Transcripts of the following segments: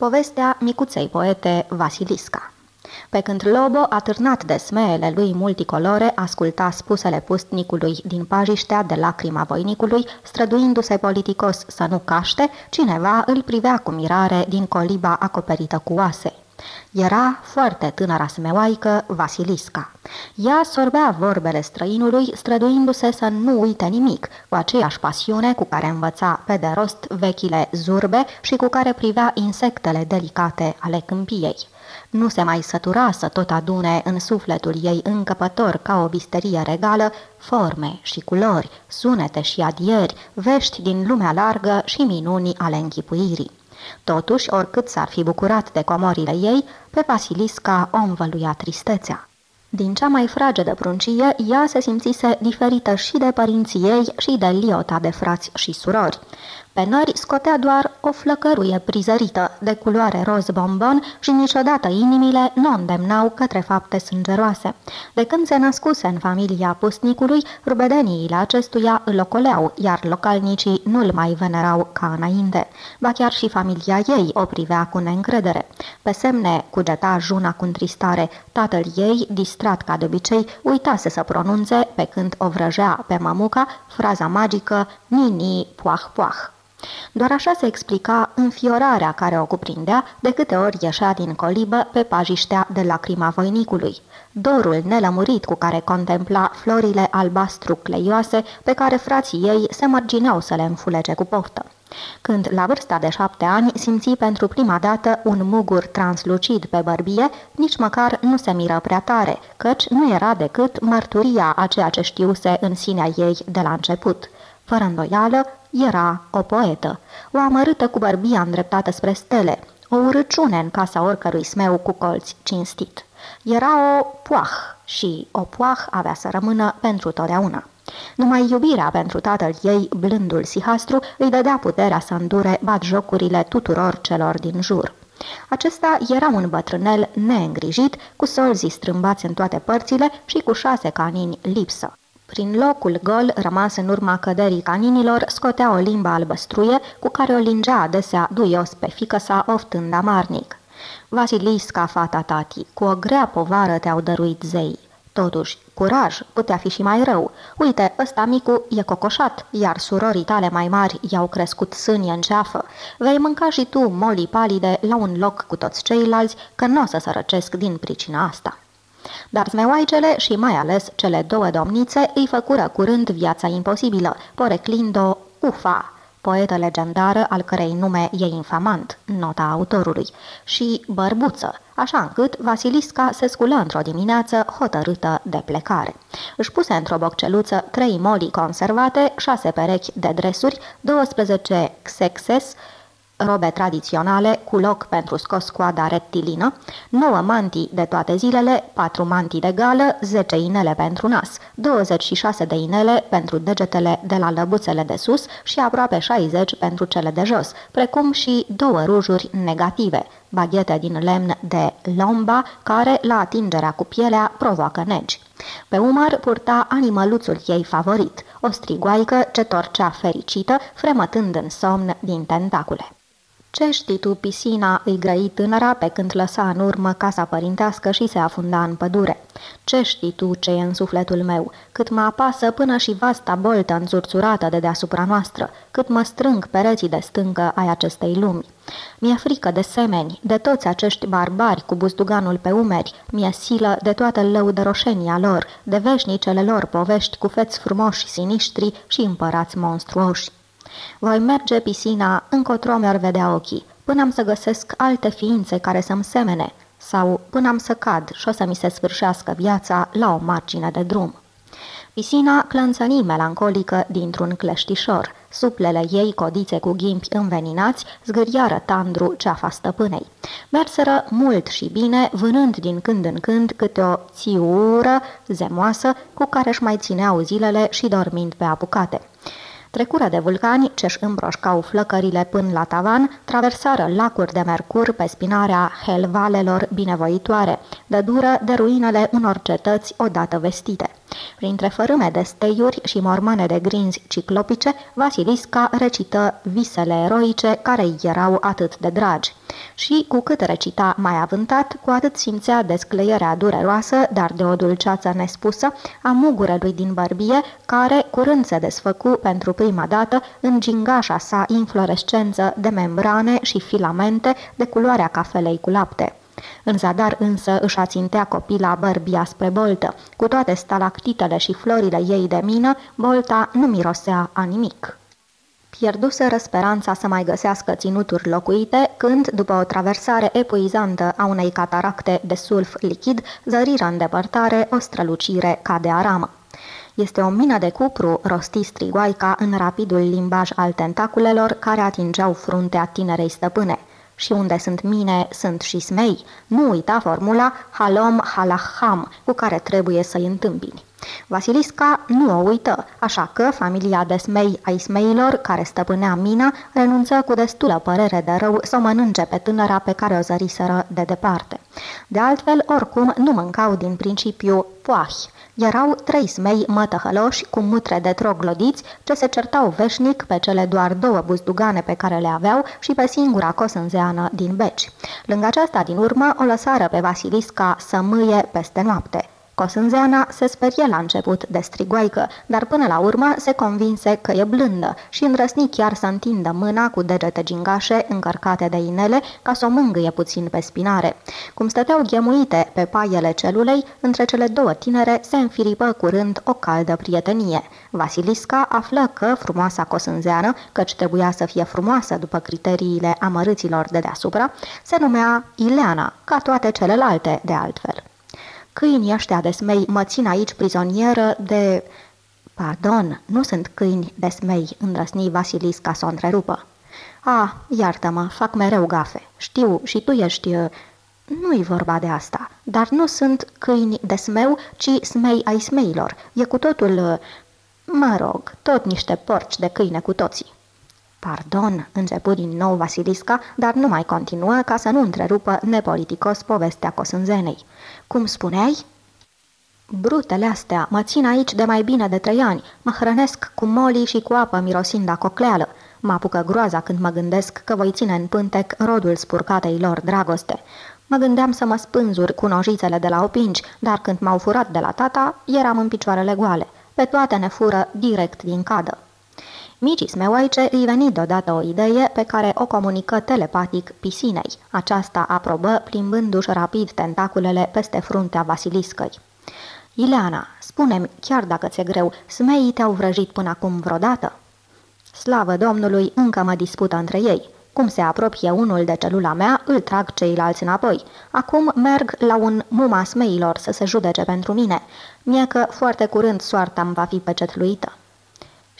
Povestea micuței poete Vasilisca pe când Lobo, atârnat de smeele lui multicolore, asculta spusele pustnicului din pajiștea de lacrima voinicului, străduindu-se politicos să nu caște, cineva îl privea cu mirare din coliba acoperită cu oase. Era foarte tânăra smeoaică Vasilisca. Ea sorbea vorbele străinului, străduindu-se să nu uite nimic, cu aceeași pasiune cu care învăța pe de rost vechile zurbe și cu care privea insectele delicate ale câmpiei. Nu se mai sătura să tot adune în sufletul ei încăpător ca o bisterie regală forme și culori, sunete și adieri, vești din lumea largă și minuni ale închipuirii. Totuși, oricât s-ar fi bucurat de comorile ei, pe Vasilisca o învăluia tristețea. Din cea mai fragedă pruncie, ea se simțise diferită și de părinții ei și de liota de frați și surori. Pe nări scotea doar o flăcăruie prizărită de culoare roz bombon și niciodată inimile nu îndemnau către fapte sângeroase. De când se născuse în familia pustnicului, rubedeniile acestuia îl ocoleau, iar localnicii nu-l mai venerau ca înainte. Ba chiar și familia ei o privea cu neîncredere. Pe semne cugeta juna cu întristare. Tatăl ei, distrat ca de obicei, uitase să pronunțe, pe când o vrăjea pe mamuca, fraza magică Nini poah poah. Doar așa se explica înfiorarea care o cuprindea de câte ori ieșea din colibă pe pajiștea de lacrima voinicului. Dorul nelămurit cu care contempla florile albastru cleioase pe care frații ei se mărgineau să le înfulece cu poftă. Când, la vârsta de șapte ani, simți pentru prima dată un mugur translucid pe bărbie, nici măcar nu se miră prea tare, căci nu era decât mărturia a ceea ce știuse în sinea ei de la început. Fără îndoială, era o poetă, o amărâtă cu bărbia îndreptată spre stele, o urăciune în casa oricărui smeu cu colți cinstit. Era o poah și o poah avea să rămână pentru totdeauna. Numai iubirea pentru tatăl ei, blândul sihastru, îi dădea puterea să îndure jocurile tuturor celor din jur. Acesta era un bătrânel neîngrijit, cu solzii strâmbați în toate părțile și cu șase canini lipsă. Prin locul gol rămas în urma căderii caninilor, scotea o limbă albăstruie cu care o lingea adesea duios pe fică sa, oftând amarnic. Vasilisca, fata tati, cu o grea povară te-au dăruit zei. Totuși, curaj, putea fi și mai rău. Uite, ăsta micu e cocoșat, iar surorii tale mai mari i-au crescut sâni în ceafă. Vei mânca și tu, moli palide, la un loc cu toți ceilalți, că nu o să sărăcesc din pricina asta. Dar zmeoaicele și mai ales cele două domnițe îi făcură curând viața imposibilă, poreclind-o Ufa, poetă legendară al cărei nume e infamant, nota autorului, și Bărbuță, așa încât Vasilisca se sculă într-o dimineață hotărâtă de plecare. Își puse într-o bocceluță trei moli conservate, șase perechi de dresuri, 12 xexes, robe tradiționale cu loc pentru scos coada reptilină, 9 mantii de toate zilele, 4 mantii de gală, 10 inele pentru nas, 26 de inele pentru degetele de la lăbuțele de sus și aproape 60 pentru cele de jos, precum și două rujuri negative, baghete din lemn de lomba, care, la atingerea cu pielea, provoacă negi. Pe umăr purta animăluțul ei favorit, o strigoaică ce torcea fericită, fremătând în somn din tentacule. Ce știi tu, pisina?" îi grăi tânăra pe când lăsa în urmă casa părintească și se afunda în pădure. Ce știi tu ce e în sufletul meu? Cât mă apasă până și vasta boltă înțurțurată de deasupra noastră, cât mă strâng pereții de stâncă ai acestei lumi. Mi-e frică de semeni, de toți acești barbari cu buzduganul pe umeri, mi-e silă de toată lăudăroșenia lor, de veșnicele lor povești cu feți frumoși, siniștri și împărați monstruoși. Voi merge pisina încotro mi-ar vedea ochii, până am să găsesc alte ființe care să-mi semene, sau până am să cad și o să mi se sfârșească viața la o margine de drum. Pisina clănțăni melancolică dintr-un cleștișor. Suplele ei, codițe cu ghimpi înveninați, zgâriară tandru ceafa stăpânei. Merseră mult și bine, vânând din când în când câte o țiură zemoasă cu care își mai țineau zilele și dormind pe apucate. Trecură de vulcani ce-și îmbroșcau flăcările până la tavan, traversară lacuri de mercur pe spinarea helvalelor binevoitoare, de dură de ruinele unor cetăți odată vestite. Printre fărâme de steiuri și mormane de grinzi ciclopice, Vasilisca recită visele eroice care îi erau atât de dragi. și, cu cât recita mai avântat, cu atât simțea descleierea dureroasă, dar de o dulceață nespusă, a mugurelui din bărbie, care curând se desfăcu pentru prima dată în gingașa sa inflorescență de membrane și filamente de culoarea cafelei cu lapte. În zadar însă își ațintea copila bărbia spre boltă. Cu toate stalactitele și florile ei de mină, bolta nu mirosea a nimic. Pierduseră speranța să mai găsească ținuturi locuite, când, după o traversare epuizantă a unei cataracte de sulf lichid, zăriră în depărtare o strălucire ca de aramă. Este o mină de cupru, rosti strigoaica în rapidul limbaj al tentaculelor care atingeau fruntea tinerei stăpâne. Și unde sunt mine, sunt și smei. Nu uita formula halom halaham, cu care trebuie să-i întâmpini. Vasilisca nu o uită, așa că familia de smei ai smeilor, care stăpânea mina, renunță cu destulă părere de rău să o mănânce pe tânăra pe care o zăriseră de departe. De altfel, oricum, nu mâncau din principiu poahi. Erau trei smei mătăhăloși cu mutre de troglodiți ce se certau veșnic pe cele doar două buzdugane pe care le aveau și pe singura cosânzeană din beci. Lângă aceasta din urmă o lăsară pe Vasilisca să mâie peste noapte. Cosânzeana se sperie la început de strigoaică, dar până la urmă se convinse că e blândă și îndrăsni chiar să întindă mâna cu degete gingașe încărcate de inele ca să o mângâie puțin pe spinare. Cum stăteau ghemuite pe paiele celulei, între cele două tinere se înfiripă curând o caldă prietenie. Vasilisca află că frumoasa cosânzeană, căci trebuia să fie frumoasă după criteriile amărâților de deasupra, se numea Ileana, ca toate celelalte de altfel. Câinii ăștia de smei mă țin aici prizonieră de... Pardon, nu sunt câini de smei, îndrăsni Vasilisca să o întrerupă. Ah, iartă-mă, fac mereu gafe. Știu, și tu ești... Uh, nu-i vorba de asta, dar nu sunt câini de smeu, ci smei ai smeilor. E cu totul... Uh, mă rog, tot niște porci de câine cu toții. Pardon, început din nou Vasilisca, dar nu mai continuă ca să nu întrerupă nepoliticos povestea cosânzenei. Cum spuneai? Brutele astea mă țin aici de mai bine de trei ani, mă hrănesc cu moli și cu apă mirosind a cocleală. Mă apucă groaza când mă gândesc că voi ține în pântec rodul spurcatei lor dragoste. Mă gândeam să mă spânzuri cu nojițele de la opinci, dar când m-au furat de la tata, eram în picioarele goale. Pe toate ne fură direct din cadă. Micii smeoaice îi veni deodată o idee pe care o comunică telepatic pisinei. Aceasta aprobă plimbându-și rapid tentaculele peste fruntea Vasiliscăi. Ileana, spune-mi, chiar dacă ți-e greu, smeii te-au vrăjit până acum vreodată? Slavă Domnului, încă mă dispută între ei. Cum se apropie unul de celula mea, îl trag ceilalți înapoi. Acum merg la un muma smeilor să se judece pentru mine. Mie că foarte curând soarta îmi va fi pecetluită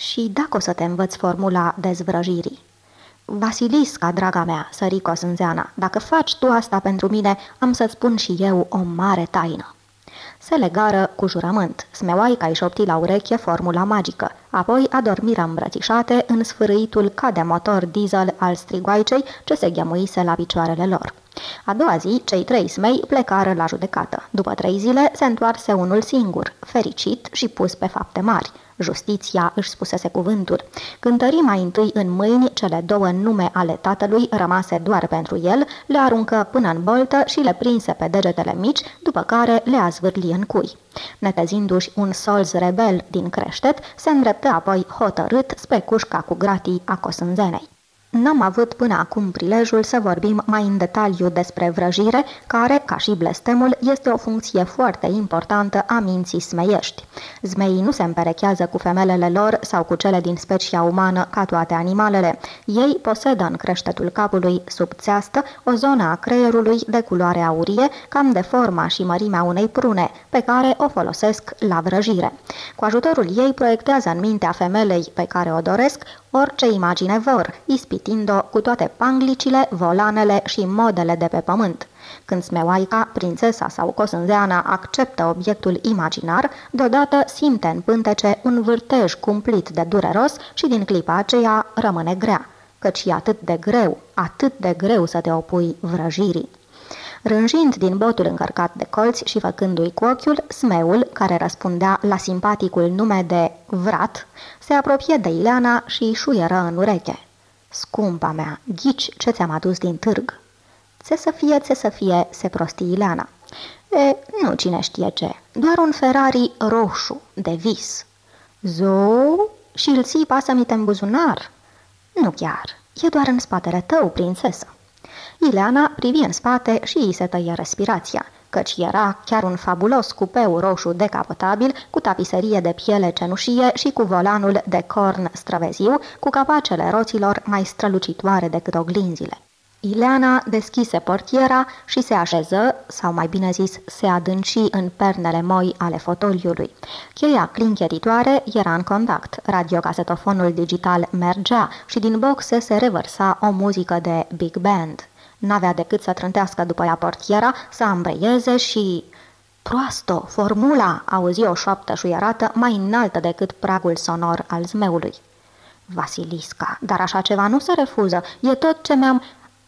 și dacă o să te învăț formula dezvrăjirii. Vasilisca, draga mea, sărico sânzeana, dacă faci tu asta pentru mine, am să-ți spun și eu o mare taină. Se legară cu jurământ. Smeoaica îi șopti la ureche formula magică. Apoi adormiră îmbrățișate în sfârâitul ca de motor diesel al strigoaicei ce se ghemuise la picioarele lor. A doua zi, cei trei smei plecară la judecată. După trei zile, se întoarse unul singur, fericit și pus pe fapte mari. Justiția își spusese cuvântul. Cântări mai întâi în mâini cele două nume ale tatălui rămase doar pentru el, le aruncă până în boltă și le prinse pe degetele mici, după care le azvârli în cui. Netezindu-și un solz rebel din creștet, se îndreptă apoi hotărât spre cușca cu gratii a cosânzenei. N-am avut până acum prilejul să vorbim mai în detaliu despre vrăjire, care, ca și blestemul, este o funcție foarte importantă a minții smeiești. Zmeii nu se împerechează cu femelele lor sau cu cele din specia umană ca toate animalele. Ei posedă în creștetul capului subțeastă o zonă a creierului de culoare aurie, cam de forma și mărimea unei prune, pe care o folosesc la vrăjire. Cu ajutorul ei proiectează în mintea femelei pe care o doresc orice imagine vor, ispitind-o cu toate panglicile, volanele și modele de pe pământ. Când smeoaica, prințesa sau cosânzeana acceptă obiectul imaginar, deodată simte în pântece un vârtej cumplit de dureros și din clipa aceea rămâne grea, căci e atât de greu, atât de greu să te opui vrăjirii. Rânjind din botul încărcat de colți și făcându-i cu ochiul, smeul, care răspundea la simpaticul nume de Vrat, se apropie de Ileana și îi șuieră în ureche. Scumpa mea, ghici ce ți-am adus din târg. Se să fie, se să fie, se prosti Ileana. E, nu cine știe ce, doar un Ferrari roșu, de vis. Zou? Și îl ții pasămite în buzunar? Nu chiar, e doar în spatele tău, prințesă. Ileana privi în spate și îi se tăie respirația, căci era chiar un fabulos cupeu roșu decapotabil, cu tapiserie de piele cenușie și cu volanul de corn străveziu, cu capacele roților mai strălucitoare decât oglinzile. Ileana deschise portiera și se așeză, sau mai bine zis, se adânci în pernele moi ale fotoliului. Cheia clincheritoare era în contact, radiocasetofonul digital mergea și din boxe se revărsa o muzică de big band. N-avea decât să trântească după ea portiera, să ambreieze și... Proasto, formula, auzi o șoaptă șuierată mai înaltă decât pragul sonor al zmeului. Vasilisca, dar așa ceva nu se refuză, e tot ce mi-am...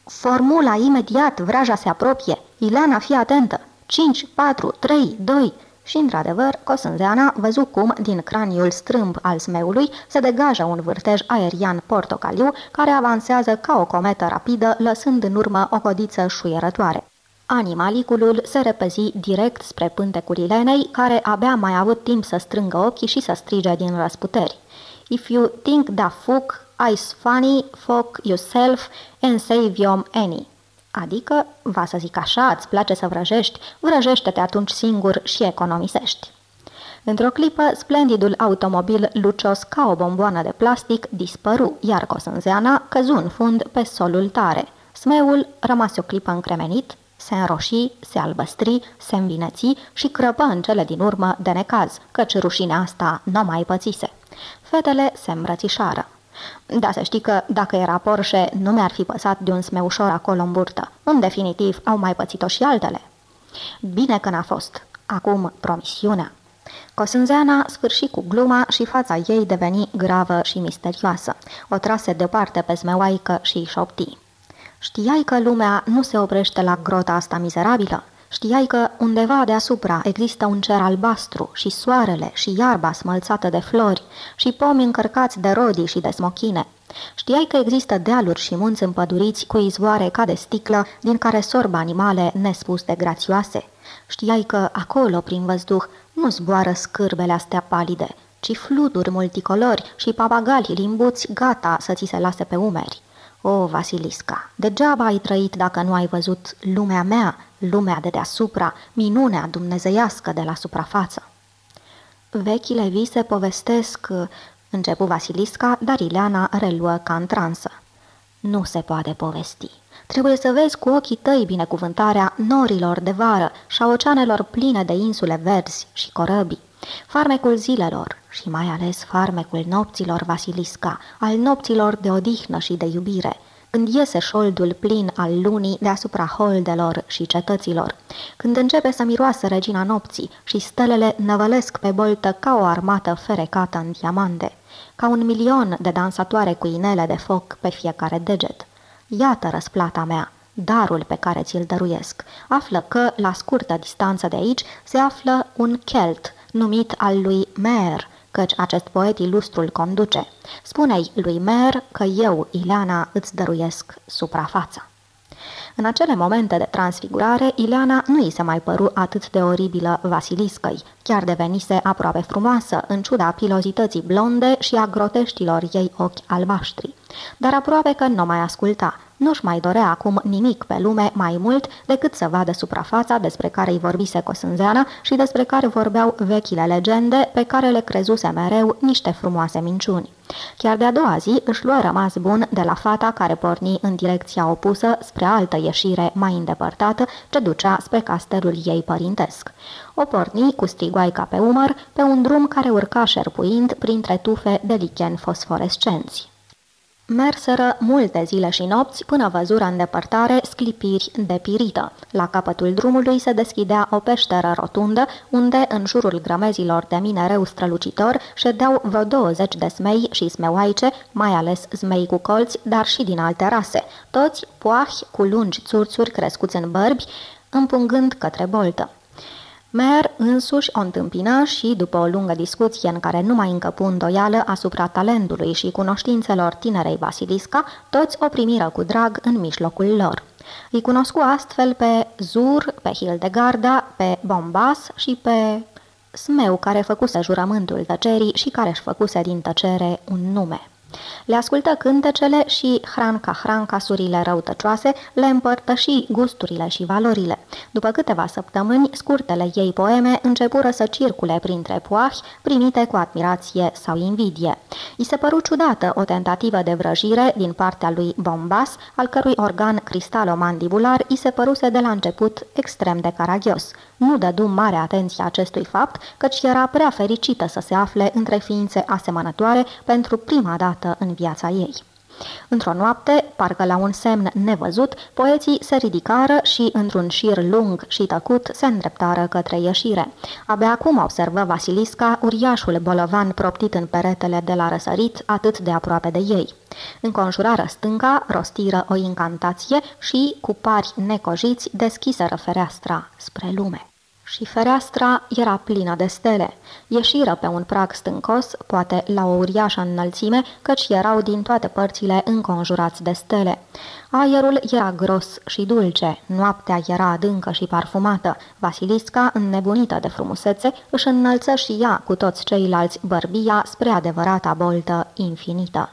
Formula imediat, vraja se apropie. Ileana, fii atentă. 5, 4, 3, 2... Și, într-adevăr, Cosânzeana văzu cum, din craniul strâmb al smeului, se degajă un vârtej aerian portocaliu care avansează ca o cometă rapidă, lăsând în urmă o codiță șuierătoare. Animaliculul se repezi direct spre pântecul Ilenei, care abia mai avut timp să strângă ochii și să strige din răsputeri. If you think da fuck, I's funny, fuck yourself and save your any. Adică, va să zic așa, îți place să vrăjești, vrăjește-te atunci singur și economisești. Într-o clipă, splendidul automobil lucios ca o bomboană de plastic dispăru, iar Cosânzeana căzu în fund pe solul tare. Smeul rămase o clipă încremenit, se înroșii, se albăstri, se învineți și crăpă în cele din urmă de necaz, căci rușinea asta nu mai pățise. Fetele se îmbrățișară. Da, să știi că dacă era Porsche, nu mi-ar fi păsat de un smeușor acolo în burtă. În definitiv, au mai pățit-o și altele. Bine că n-a fost. Acum, promisiunea. Cosânzeana sfârși cu gluma și fața ei deveni gravă și misterioasă. O trase deoparte pe zmeoaică și șopti. Știai că lumea nu se oprește la grota asta mizerabilă? Știai că undeva deasupra există un cer albastru și soarele și iarba smălțată de flori și pomi încărcați de rodii și de smochine. Știai că există dealuri și munți împăduriți cu izvoare ca de sticlă din care sorb animale nespus de grațioase. Știai că acolo, prin văzduh, nu zboară scârbele astea palide, ci fluturi multicolori și papagali limbuți gata să ți se lase pe umeri. O, Vasilisca, degeaba ai trăit dacă nu ai văzut lumea mea, lumea de deasupra, minunea dumnezeiască de la suprafață. Vechile vise povestesc, începu Vasilisca, dar Ileana reluă ca în transă. Nu se poate povesti. Trebuie să vezi cu ochii tăi binecuvântarea norilor de vară și a oceanelor pline de insule verzi și corăbii. Farmecul zilelor și mai ales farmecul nopților Vasilisca, al nopților de odihnă și de iubire, când iese șoldul plin al lunii deasupra holdelor și cetăților, când începe să miroasă regina nopții și stelele năvălesc pe boltă ca o armată ferecată în diamante, ca un milion de dansatoare cu inele de foc pe fiecare deget. Iată răsplata mea, darul pe care ți-l dăruiesc. Află că, la scurtă distanță de aici, se află un celt, numit al lui Mer, căci acest poet ilustru îl conduce. Spune-i lui Mer că eu, Ileana, îți dăruiesc suprafața. În acele momente de transfigurare, Ileana nu i se mai păru atât de oribilă Vasiliscăi, chiar devenise aproape frumoasă, în ciuda pilozității blonde și a groteștilor ei ochi albaștri. Dar aproape că nu mai asculta, nu-și mai dorea acum nimic pe lume mai mult decât să vadă suprafața despre care îi vorbise Cosânzeana și despre care vorbeau vechile legende pe care le crezuse mereu niște frumoase minciuni. Chiar de-a doua zi își luă rămas bun de la fata care porni în direcția opusă spre altă ieșire mai îndepărtată ce ducea spre castelul ei părintesc. O porni cu strigoaica pe umăr pe un drum care urca șerpuind printre tufe de lichen fosforescenți. Merseră multe zile și nopți până văzură în depărtare sclipiri de pirită. La capătul drumului se deschidea o peșteră rotundă, unde, în jurul grămezilor de minereu strălucitor, ședeau vreo 20 de smei și smeoaice, mai ales zmei cu colți, dar și din alte rase, toți poahi cu lungi țurțuri crescuți în bărbi, împungând către boltă. Mer însuși o întâmpină și, după o lungă discuție în care nu mai încăpu îndoială asupra talentului și cunoștințelor tinerei Vasilisca, toți o primiră cu drag în mijlocul lor. Îi cunoscu astfel pe Zur, pe Hildegarda, pe Bombas și pe Smeu, care făcuse jurământul tăcerii și care își făcuse din tăcere un nume. Le ascultă cântecele și hranca hranca surile răutăcioase, le împărtăși gusturile și valorile. După câteva săptămâni, scurtele ei poeme începură să circule printre poahi, primite cu admirație sau invidie. I se păru ciudată o tentativă de vrăjire din partea lui Bombas, al cărui organ cristalomandibular i se păruse de la început extrem de caragios. Nu dădu mare atenție acestui fapt, căci era prea fericită să se afle între ființe asemănătoare pentru prima dată în viața ei. Într-o noapte, parcă la un semn nevăzut, poeții se ridicară și, într-un șir lung și tăcut, se îndreptară către ieșire. Abia acum observă Vasilisca uriașul bolovan proptit în peretele de la răsărit, atât de aproape de ei. Înconjurară stânca, rostiră o incantație și, cu pari necojiți, deschiseră fereastra spre lume și fereastra era plină de stele. Ieșiră pe un prag stâncos, poate la o uriașă înălțime, căci erau din toate părțile înconjurați de stele. Aerul era gros și dulce, noaptea era adâncă și parfumată. Vasilisca, înnebunită de frumusețe, își înălță și ea cu toți ceilalți bărbia spre adevărata boltă infinită.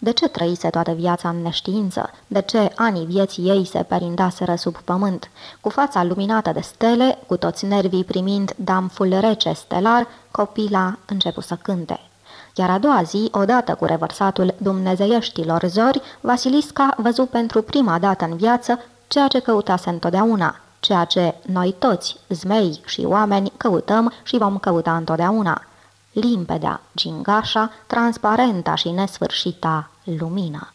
De ce trăise toată viața în neștiință? De ce anii vieții ei se perindaseră sub pământ? Cu fața luminată de stele, cu toți nervii primind damful rece stelar, copila începu să cânte. Iar a doua zi, odată cu revărsatul dumnezeieștilor zori, Vasilisca văzu pentru prima dată în viață ceea ce căutase întotdeauna, ceea ce noi toți, zmei și oameni, căutăm și vom căuta întotdeauna – limpedea, gingașa, transparenta și nesfârșita lumină.